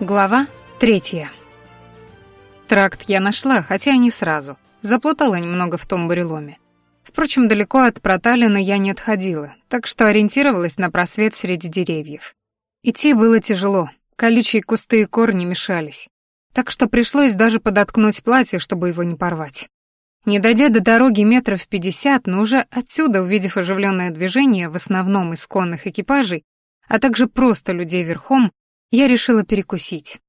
Глава третья. Тракт я нашла, хотя и не сразу. Заплутала немного в том буреломе. Впрочем, далеко от проталины я не отходила, так что ориентировалась на просвет среди деревьев. Идти было тяжело, колючие кусты и корни мешались, так что пришлось даже подоткнуть платье, чтобы его не порвать. Не дойдя до дороги метров пятьдесят, но уже отсюда, увидев оживленное движение, в основном из конных экипажей, а Я решила перекусить.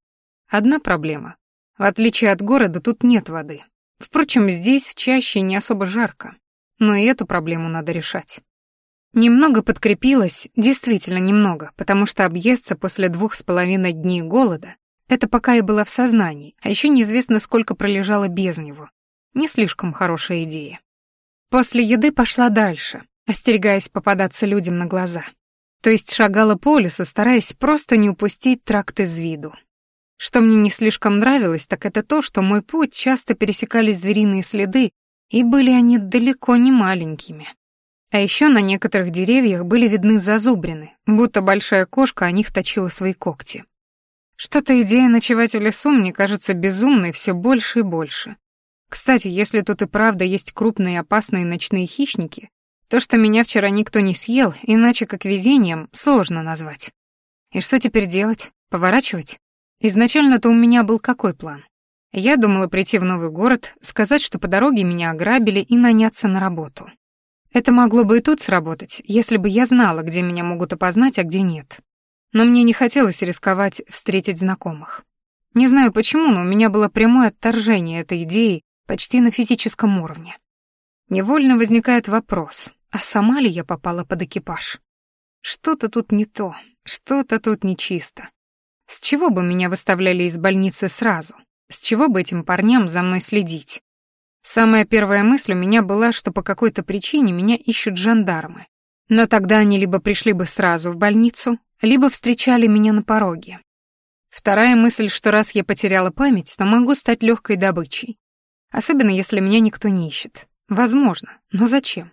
Одна проблема. В отличие от города, тут нет воды. Впрочем, здесь в чаще не особо жарко. Но и эту проблему надо решать. Немного подкрепилась, действительно немного, потому что объесться после двух с половиной дней голода — это пока я была в сознании, а еще неизвестно, сколько пролежала без него. Не слишком хорошая идея. После еды пошла дальше, остерегаясь попадаться людям на глаза. То есть шагала по лесу, стараясь просто не упустить тракт из виду. Что мне не слишком нравилось, так это то, что мой путь часто пересекали звериные следы, и были они далеко не маленькими. А еще на некоторых деревьях были видны зазубрины, будто большая кошка о них точила свои когти. Что-то идея ночевать в лесу мне кажется безумной все больше и больше. Кстати, если То, что меня вчера никто не съел, иначе как везением, сложно назвать. И что теперь делать? Поворачивать? Изначально-то у меня был какой план? Я думала прийти в новый город, сказать, что по дороге меня ограбили и наняться на работу. Это могло бы и тут сработать, если бы я знала, где меня могут опознать, а где нет. Но мне не хотелось рисковать встретить знакомых. Не знаю почему, но у меня было прямое отторжение этой идеи почти на физическом уровне. Невольно возникает вопрос, а сама ли я попала под экипаж? Что-то тут не то, что-то тут нечисто. С чего бы меня выставляли из больницы сразу? С чего бы этим парням за мной следить? Самая первая мысль у меня была, что по какой-то причине меня ищут жандармы. Но тогда они либо пришли бы сразу в больницу, либо встречали меня на пороге. Вторая мысль, что раз я потеряла память, то могу стать легкой добычей. Особенно если Возможно, но зачем?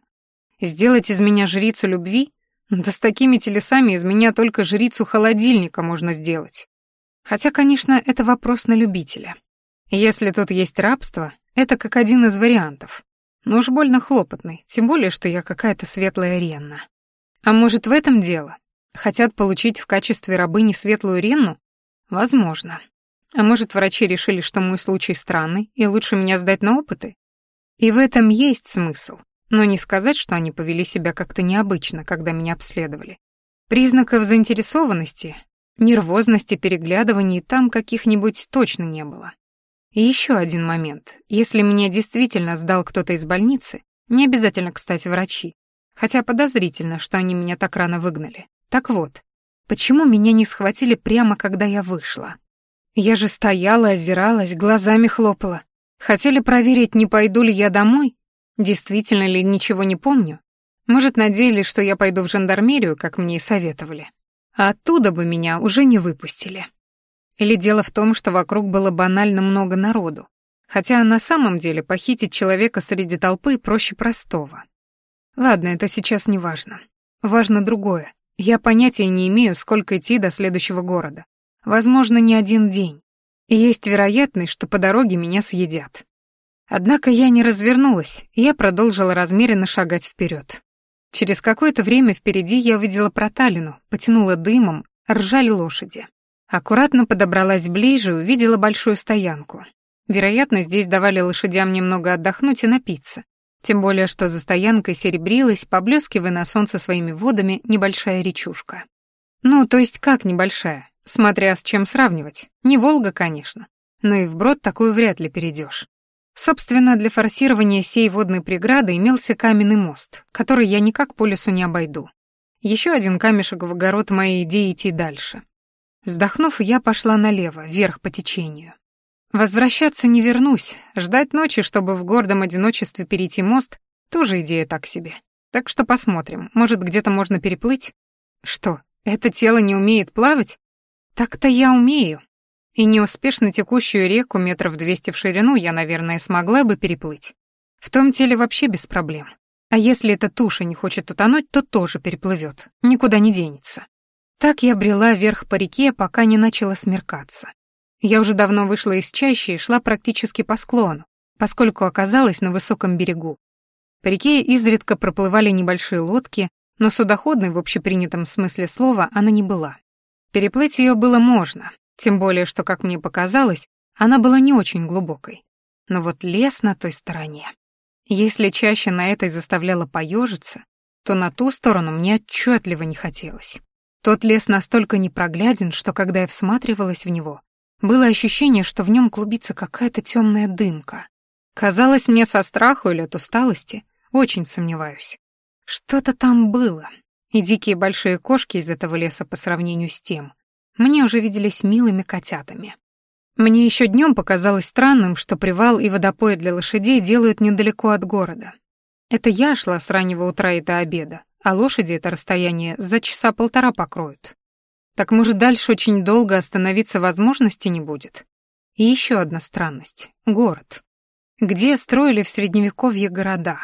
Сделать из меня жрицу любви? Да с такими телесами из меня только жрицу холодильника можно сделать. Хотя, конечно, это вопрос на любителя. Если тут есть рабство, это как один из вариантов. Но уж больно хлопотный, тем более, что я какая-то светлая Ренна. А может, в этом дело? Хотят получить в качестве рабыни светлую Ренну? Возможно. А может, врачи решили, что мой случай странный, и лучше меня сдать на опыты? И в этом есть смысл, но не сказать, что они повели себя как-то необычно, когда меня обследовали. Признаков заинтересованности, нервозности, переглядываний там каких-нибудь точно не было. И еще один момент. Если меня действительно сдал кто-то из больницы, не обязательно, кстати, врачи, хотя подозрительно, что они меня так рано выгнали. Так вот, почему меня не схватили прямо, когда я вышла? Я же стояла, озиралась, глазами хлопала. Хотели проверить, не пойду ли я домой, действительно ли ничего не помню. Может, надеялись, что я пойду в жандармерию, как мне и советовали. А оттуда бы меня уже не выпустили. Или дело в том, что вокруг было банально много народу. Хотя на самом деле похитить человека среди толпы проще простого. Ладно, это сейчас не важно. Важно другое. Я понятия не имею, сколько идти до следующего города. Возможно, не один день. Есть вероятность, что по дороге меня съедят. Однако я не развернулась, и я продолжила размеренно шагать вперед. Через какое-то время впереди я увидела проталину, потянула дымом, ржали лошади. Аккуратно подобралась ближе и увидела большую стоянку. Вероятно, здесь давали лошадям немного отдохнуть и напиться. Тем более, что за стоянкой серебрилась, поблескивая на солнце своими водами, небольшая речушка. Ну, то есть как небольшая? Смотря с чем сравнивать, не Волга, конечно, но и вброд такую вряд ли перейдешь. Собственно, для форсирования сей водной преграды имелся каменный мост, который я никак по лесу не обойду. Еще один камешек в огород моей идеи идти дальше. Вздохнув, я пошла налево, вверх по течению. Возвращаться не вернусь, ждать ночи, чтобы в гордом одиночестве перейти мост, тоже идея так себе. Так что посмотрим, может, где-то можно переплыть? Что, это тело не умеет плавать? Так-то я умею, и неуспешно текущую реку метров двести в ширину я, наверное, смогла бы переплыть. В том теле вообще без проблем. А если эта туша не хочет утонуть, то тоже переплывет, никуда не денется. Так я брела вверх по реке, пока не начало смеркаться. Я уже давно вышла из чащи и шла практически по склону, поскольку оказалась на высоком берегу. По реке изредка проплывали небольшие лодки, но судоходной в общепринятом смысле слова она не была. Переплыть ее было можно, тем более, что, как мне показалось, она была не очень глубокой. Но вот лес на той стороне. Если чаще на этой заставляло поежиться, то на ту сторону мне отчетливо не хотелось. Тот лес настолько непрогляден, что когда я всматривалась в него, было ощущение, что в нем клубится какая-то темная дымка. Казалось мне со страху или от усталости, очень сомневаюсь. Что-то там было, и дикие большие кошки из этого леса по сравнению с тем. Мне уже виделись милыми котятами. Мне еще днем показалось странным, что привал и водопой для лошадей делают недалеко от города. Это я шла с раннего утра и до обеда, а лошади это расстояние за часа полтора покроют. Так может, дальше очень долго остановиться возможности не будет? И еще одна странность — город. Где строили в Средневековье города?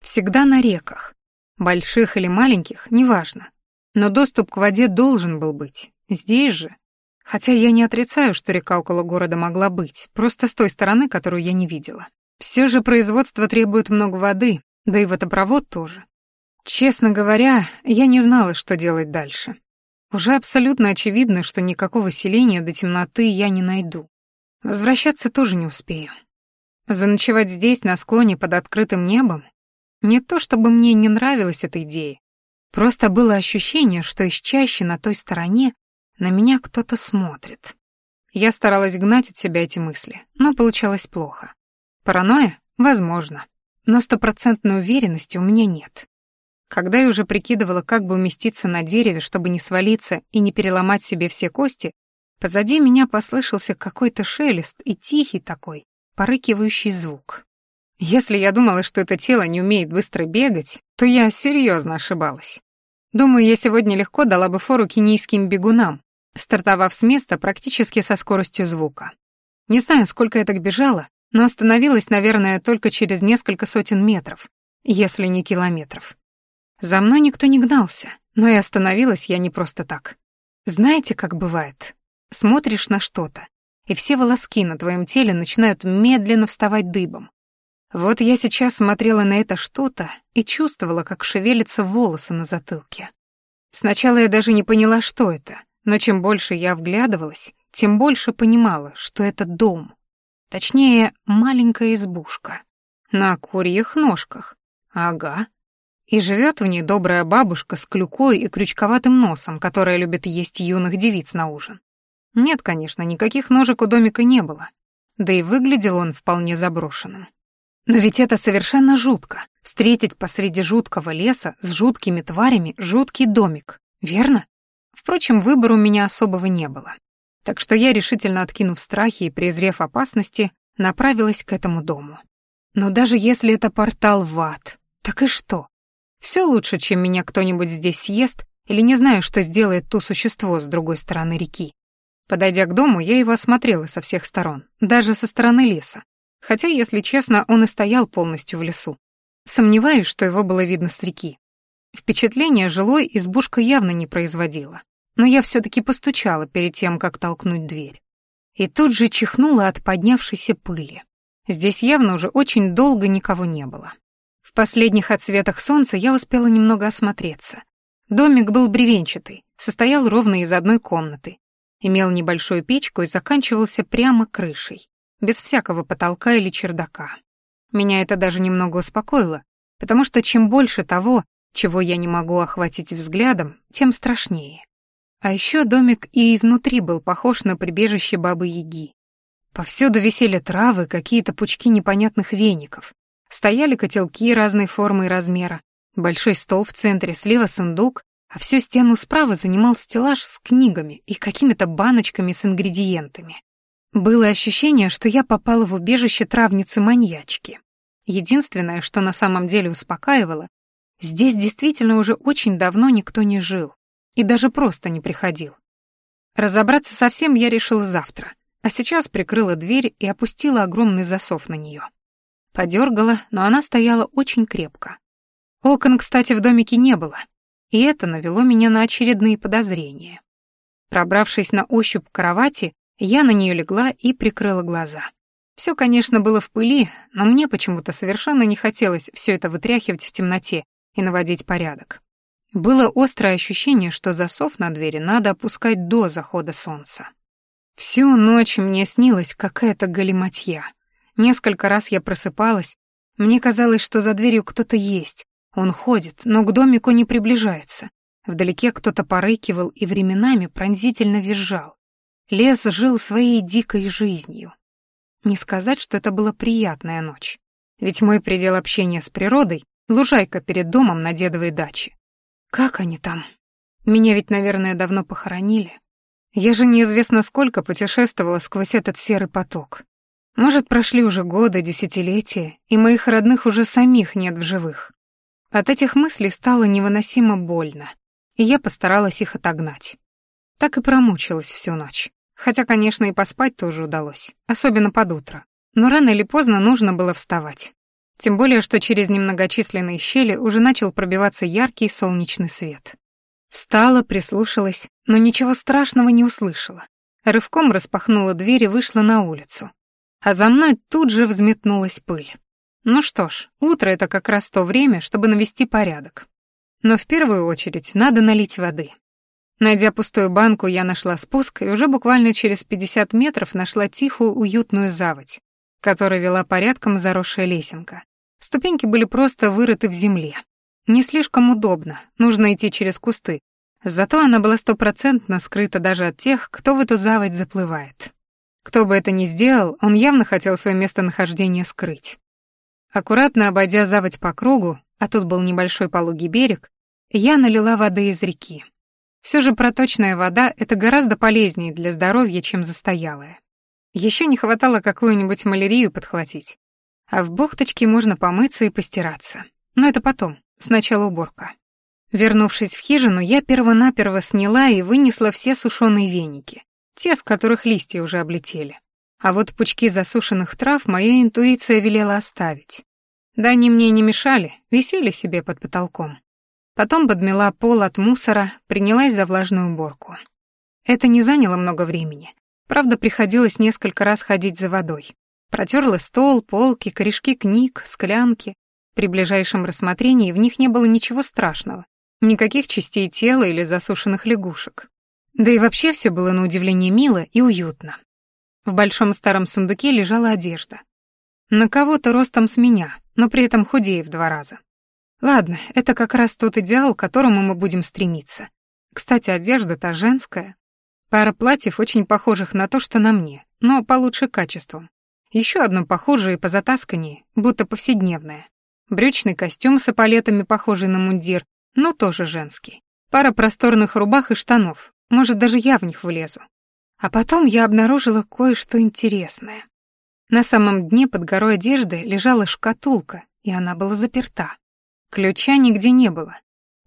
Всегда на реках. Больших или маленьких, неважно. Но доступ к воде должен был быть. Здесь же Хотя я не отрицаю, что река около города могла быть, просто с той стороны, которую я не видела. Все же производство требует много воды, да и водопровод тоже. Честно говоря, я не знала, что делать дальше. Уже абсолютно очевидно, что никакого селения до темноты я не найду. Возвращаться тоже не успею. Заночевать здесь, на склоне под открытым небом? Не то чтобы мне не нравилась эта идея, просто было ощущение, что из чаще на той стороне на меня кто-то смотрит. Я старалась гнать от себя эти мысли, но получалось плохо. Паранойя? Возможно. Но стопроцентной уверенности у меня нет. Когда я уже прикидывала, как бы уместиться на дереве, чтобы не свалиться и не переломать себе все кости, позади меня послышался какой-то шелест и тихий такой, порыкивающий звук. Если я думала, что это тело не умеет быстро бегать, то я серьезно ошибалась. Думаю, я сегодня легко дала бы фору кенийским бегунам, стартовав с места практически со скоростью звука. Не знаю, сколько я так бежала, но остановилась, наверное, только через несколько сотен метров, если не километров. За мной никто не гнался, но и остановилась я не просто так. Знаете, как бывает? Смотришь на что-то, и все волоски на твоем теле начинают медленно вставать дыбом, вот я сейчас смотрела на это что-то и чувствовала, как шевелятся волосы на затылке. Сначала я даже не поняла, что это, но чем больше я вглядывалась, тем больше понимала, что это дом. Точнее, маленькая избушка. На курьих ножках. Ага. И живет в ней добрая бабушка с клюкой и крючковатым носом, которая любит есть юных девиц на ужин. Нет, конечно, никаких ножек у домика не было. Да и выглядел он вполне заброшенным. Но ведь это совершенно жутко. Встретить посреди жуткого леса с жуткими тварями жуткий домик, верно? Впрочем, выбора у меня особого не было. Так что я, решительно откинув страхи и презрев опасности, направилась к этому дому. Но даже если это портал в ад, так и что? Все лучше, чем меня кто-нибудь здесь съест или не знаю, что сделает то существо с другой стороны реки. Подойдя к дому, я его осмотрела со всех сторон, даже со стороны леса, хотя, если честно, он и стоял полностью в лесу. Сомневаюсь, что его было видно с реки. Впечатление жилой избушка явно не производила, но я все-таки постучала перед тем, как толкнуть дверь. И тут же чихнула от поднявшейся пыли. Здесь явно уже очень долго никого не было. В последних отсветах солнца я успела немного осмотреться. Домик был бревенчатый, состоял ровно из одной комнаты, имел небольшую печку и заканчивался прямо крышей без всякого потолка или чердака. Меня это даже немного успокоило, потому что чем больше того, чего я не могу охватить взглядом, тем страшнее. А еще домик и изнутри был похож на прибежище Бабы-Яги. Повсюду висели травы, какие-то пучки непонятных веников. Стояли котелки разной формы и размера, большой стол в центре, слева сундук, а всю стену справа занимал стеллаж с книгами и какими-то баночками с ингредиентами. Было ощущение, что я попала в убежище травницы-маньячки. Единственное, что на самом деле успокаивало, Здесь действительно уже очень давно никто не жил и даже просто не приходил. Разобраться совсем я решила завтра, а сейчас прикрыла дверь и опустила огромный засов на нее. Подергала, но она стояла очень крепко. Окон, кстати, в домике не было, и это навело меня на очередные подозрения. Пробравшись на ощупь к кровати, я на нее легла и прикрыла глаза. Все, конечно, было в пыли, но мне почему-то совершенно не хотелось все это вытряхивать в темноте и наводить порядок. Было острое ощущение, что засов на двери надо опускать до захода солнца. Всю ночь мне снилась какая-то галиматья. Несколько раз я просыпалась, мне казалось, что за дверью кто-то есть. Он ходит, но к домику не приближается. Вдалеке кто-то порыкивал и временами пронзительно визжал. Лес жил своей дикой жизнью. Не сказать, что это была приятная ночь. Ведь мой предел общения с природой — лужайка перед домом на дедовой даче. Как они там? Меня ведь, наверное, давно похоронили. Я же неизвестно сколько путешествовала сквозь этот серый поток. Может, прошли уже годы, десятилетия, и моих родных уже самих нет в живых. От этих мыслей стало невыносимо больно, и я постаралась их отогнать. Так и промучилась всю ночь хотя, конечно, и поспать тоже удалось, особенно под утро. Но рано или поздно нужно было вставать. Тем более, что через немногочисленные щели уже начал пробиваться яркий солнечный свет. Встала, прислушалась, но ничего страшного не услышала. Рывком распахнула дверь и вышла на улицу. А за мной тут же взметнулась пыль. Ну что ж, утро — это как раз то время, чтобы навести порядок. Но в первую очередь надо налить воды. Найдя пустую банку, я нашла спуск и уже буквально через 50 метров нашла тихую уютную заводь, которая вела порядком заросшая лесенка. Ступеньки были просто вырыты в земле. Не слишком удобно, нужно идти через кусты. Зато она была стопроцентно скрыта даже от тех, кто в эту заводь заплывает. Кто бы это ни сделал, он явно хотел свое местонахождение скрыть. Аккуратно обойдя заводь по кругу, а тут был небольшой пологий берег, я налила воды из реки. Все же проточная вода — это гораздо полезнее для здоровья, чем застоялая. Еще не хватало какую-нибудь малярию подхватить. А в бухточке можно помыться и постираться. Но это потом, сначала уборка. Вернувшись в хижину, я первонаперво сняла и вынесла все сушеные веники, те, с которых листья уже облетели. А вот пучки засушенных трав моя интуиция велела оставить. Да они мне не мешали, висели себе под потолком. Потом подмела пол от мусора, принялась за влажную уборку. Это не заняло много времени. Правда, приходилось несколько раз ходить за водой. Протерла стол, полки, корешки книг, склянки. При ближайшем рассмотрении в них не было ничего страшного. Никаких частей тела или засушенных лягушек. Да и вообще все было на удивление мило и уютно. В большом старом сундуке лежала одежда. На кого-то ростом с меня, но при этом худее в два раза. Ладно, это как раз тот идеал, к которому мы будем стремиться. Кстати, одежда-то женская. Пара платьев, очень похожих на то, что на мне, но получше качеством. Еще одно похожее и затасканнее, будто повседневное. Брючный костюм с эполетами, похожий на мундир, но тоже женский. Пара просторных рубах и штанов, может, даже я в них влезу. А потом я обнаружила кое-что интересное. На самом дне под горой одежды лежала шкатулка, и она была заперта. Ключа нигде не было,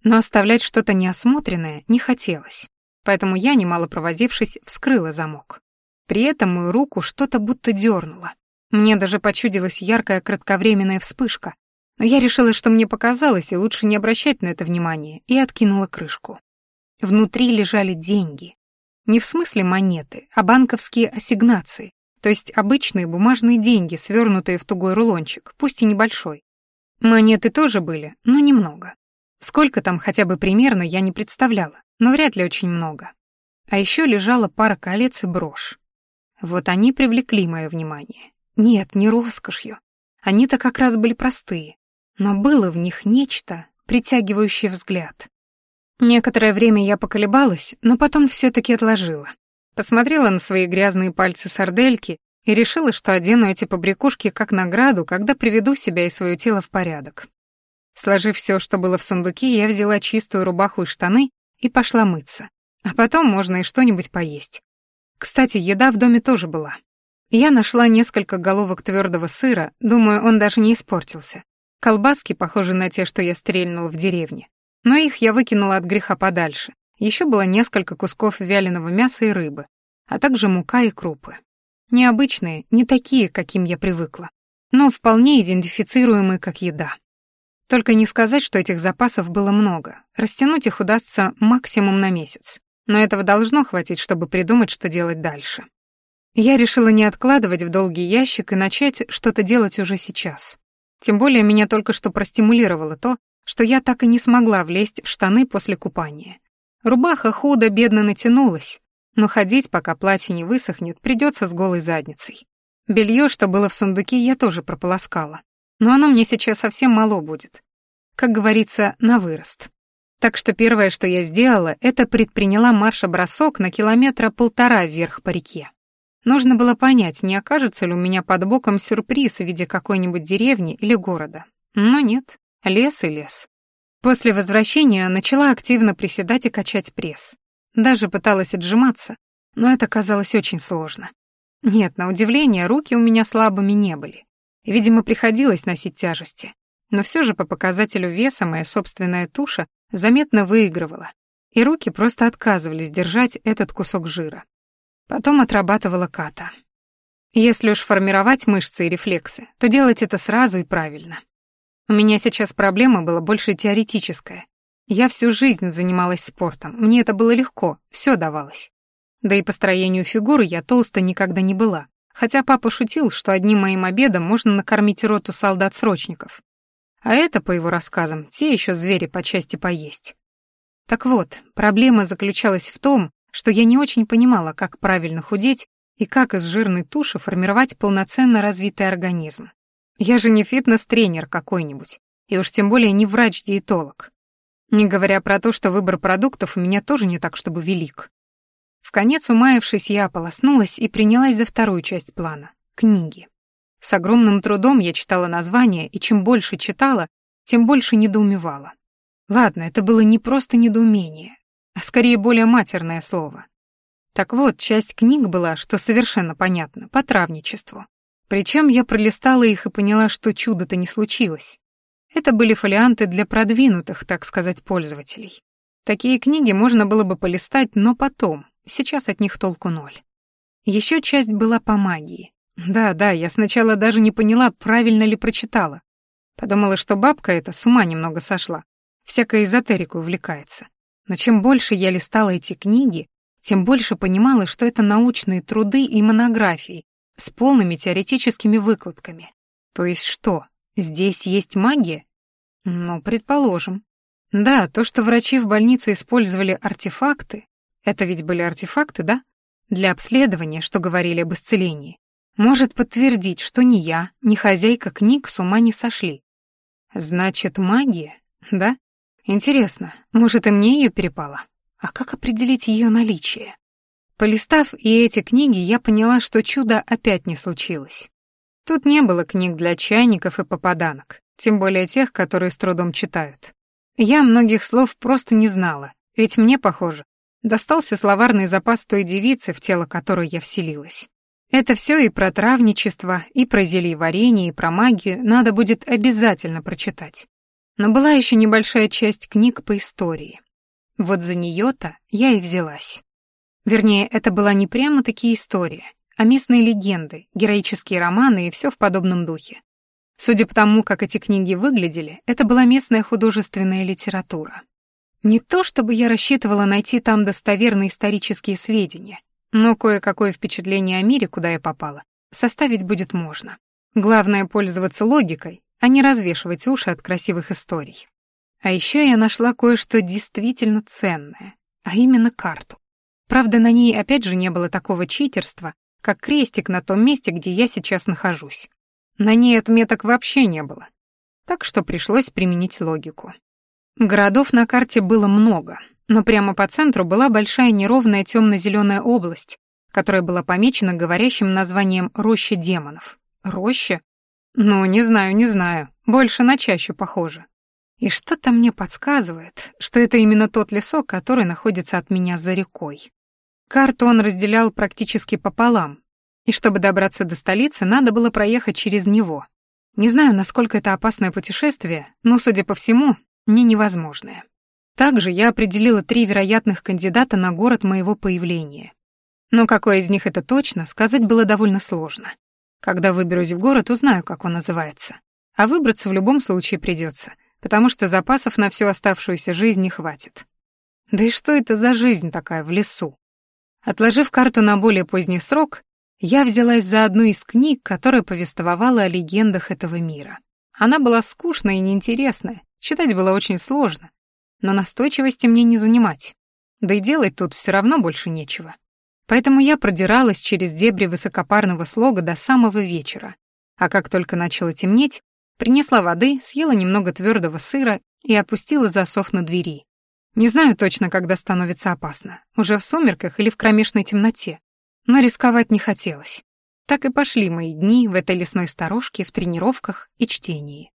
но оставлять что-то неосмотренное не хотелось, поэтому я, немало провозившись, вскрыла замок. При этом мою руку что-то будто дернуло. Мне даже почудилась яркая кратковременная вспышка, но я решила, что мне показалось, и лучше не обращать на это внимания, и откинула крышку. Внутри лежали деньги. Не в смысле монеты, а банковские ассигнации, то есть обычные бумажные деньги, свернутые в тугой рулончик, пусть и небольшой, Монеты тоже были, но немного. Сколько там хотя бы примерно, я не представляла, но вряд ли очень много. А еще лежала пара колец и брошь. Вот они привлекли мое внимание. Нет, не роскошью. Они-то как раз были простые, но было в них нечто, притягивающее взгляд. Некоторое время я поколебалась, но потом все таки отложила. Посмотрела на свои грязные пальцы сардельки и решила, что одену эти побрякушки как награду, когда приведу себя и свое тело в порядок. Сложив все, что было в сундуке, я взяла чистую рубаху и штаны и пошла мыться. А потом можно и что-нибудь поесть. Кстати, еда в доме тоже была. Я нашла несколько головок твердого сыра, думаю, он даже не испортился. Колбаски, похожи на те, что я стрельнула в деревне. Но их я выкинула от греха подальше. Еще было несколько кусков вяленого мяса и рыбы, а также мука и крупы необычные, не такие, каким я привыкла, но вполне идентифицируемые как еда. Только не сказать, что этих запасов было много. Растянуть их удастся максимум на месяц. Но этого должно хватить, чтобы придумать, что делать дальше. Я решила не откладывать в долгий ящик и начать что-то делать уже сейчас. Тем более меня только что простимулировало то, что я так и не смогла влезть в штаны после купания. Рубаха худо-бедно натянулась, но ходить, пока платье не высохнет, придется с голой задницей. Белье, что было в сундуке, я тоже прополоскала, но оно мне сейчас совсем мало будет. Как говорится, на вырост. Так что первое, что я сделала, это предприняла марш-бросок на километра полтора вверх по реке. Нужно было понять, не окажется ли у меня под боком сюрприз в виде какой-нибудь деревни или города. Но нет, лес и лес. После возвращения начала активно приседать и качать пресс. Даже пыталась отжиматься, но это казалось очень сложно. Нет, на удивление, руки у меня слабыми не были. Видимо, приходилось носить тяжести. Но все же по показателю веса моя собственная туша заметно выигрывала, и руки просто отказывались держать этот кусок жира. Потом отрабатывала ката. Если уж формировать мышцы и рефлексы, то делать это сразу и правильно. У меня сейчас проблема была больше теоретическая, я всю жизнь занималась спортом, мне это было легко, все давалось. Да и по строению фигуры я толсто никогда не была, хотя папа шутил, что одним моим обедом можно накормить роту солдат-срочников. А это, по его рассказам, те еще звери по части поесть. Так вот, проблема заключалась в том, что я не очень понимала, как правильно худеть и как из жирной туши формировать полноценно развитый организм. Я же не фитнес-тренер какой-нибудь, и уж тем более не врач-диетолог не говоря про то, что выбор продуктов у меня тоже не так, чтобы велик. В конец умаявшись, я ополоснулась и принялась за вторую часть плана — книги. С огромным трудом я читала названия, и чем больше читала, тем больше недоумевала. Ладно, это было не просто недоумение, а скорее более матерное слово. Так вот, часть книг была, что совершенно понятно, по травничеству. Причем я пролистала их и поняла, что чудо-то не случилось. Это были фолианты для продвинутых, так сказать, пользователей. Такие книги можно было бы полистать, но потом, сейчас от них толку ноль. Еще часть была по магии. Да, да, я сначала даже не поняла, правильно ли прочитала. Подумала, что бабка эта с ума немного сошла, всякой эзотерикой увлекается. Но чем больше я листала эти книги, тем больше понимала, что это научные труды и монографии с полными теоретическими выкладками. То есть что? Здесь есть магия? Ну, предположим. Да, то, что врачи в больнице использовали артефакты, это ведь были артефакты, да? Для обследования, что говорили об исцелении. Может подтвердить, что ни я, ни хозяйка книг с ума не сошли. Значит, магия, да? Интересно, может, и мне ее перепало? А как определить ее наличие? Полистав и эти книги, я поняла, что чудо опять не случилось. Тут не было книг для чайников и попаданок, тем более тех, которые с трудом читают. Я многих слов просто не знала, ведь мне, похоже, достался словарный запас той девицы, в тело которой я вселилась. Это все и про травничество, и про зельеварение, и про магию надо будет обязательно прочитать. Но была еще небольшая часть книг по истории. Вот за нее-то я и взялась. Вернее, это была не прямо-таки история — а местные легенды, героические романы и все в подобном духе. Судя по тому, как эти книги выглядели, это была местная художественная литература. Не то чтобы я рассчитывала найти там достоверные исторические сведения, но кое-какое впечатление о мире, куда я попала, составить будет можно. Главное — пользоваться логикой а не развешивать уши от красивых историй. А еще я нашла кое-что действительно ценное, а именно карту. Правда, на ней опять же не было такого читерства, как крестик на том месте, где я сейчас нахожусь. На ней отметок вообще не было. Так что пришлось применить логику. Городов на карте было много, но прямо по центру была большая неровная темно-зеленая область, которая была помечена говорящим названием «Роща демонов». «Роща?» Ну, не знаю, не знаю. Больше на чащу похоже. И что-то мне подсказывает, что это именно тот лесок, который находится от меня за рекой. Карту он разделял практически пополам, и чтобы добраться до столицы, надо было проехать через него. Не знаю, насколько это опасное путешествие, но, судя по всему, не невозможное. Также я определила три вероятных кандидата на город моего появления. Но какой из них это точно, сказать было довольно сложно. Когда выберусь в город, узнаю, как он называется. А выбраться в любом случае придется, потому что запасов на всю оставшуюся жизнь не хватит. Да и что это за жизнь такая в лесу? Отложив карту на более поздний срок, я взялась за одну из книг, которая повествовала о легендах этого мира. Она была скучная и неинтересная, читать было очень сложно, но настойчивости мне не занимать, да и делать тут все равно больше нечего. Поэтому я продиралась через дебри высокопарного слога до самого вечера, а как только начало темнеть, принесла воды, съела немного твердого сыра и опустила засов на двери, не знаю точно, когда становится опасно. Уже в сумерках или в кромешной темноте. Но рисковать не хотелось. Так и пошли мои дни в этой лесной сторожке, в тренировках и чтении.